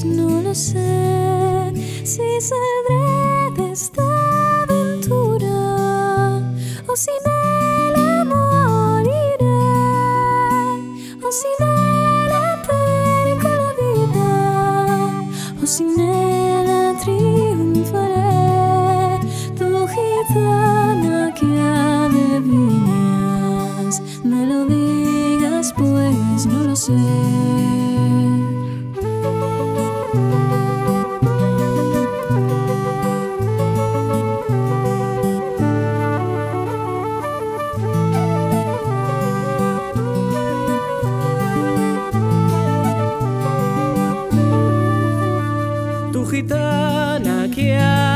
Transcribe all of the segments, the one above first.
Pues no lo sé si saldré de esta aventura o si me la moriré o si me la perco la vida o si me la triunfaré. Tu gitana que adivinas me lo digas pues no lo sé. tu gitana que ha.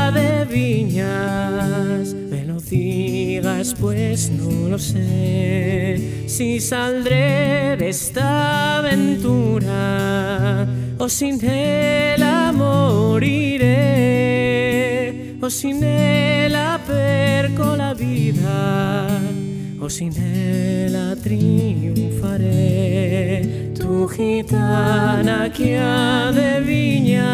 Me lo digas, pues no lo sé. Si saldré de esta aventura o sin ella moriré. O sin ella perco la vida, o sin ella triunfaré. Tu gitana que adivinas,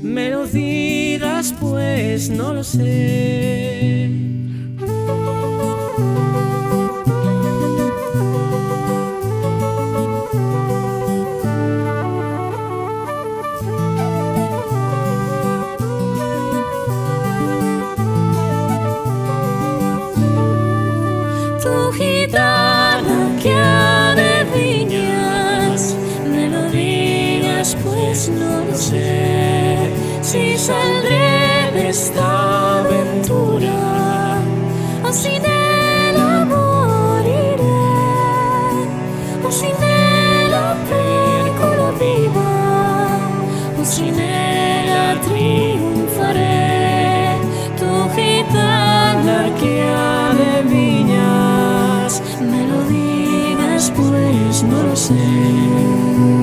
me lo digas, pues no lo sé. Tu gitana pues no sé si saldré de esta aventura. Así del amor iré, o sin la película viva, o sin la triunfaré. Tu gitana que adivinas, me lo digas, pues no lo sé.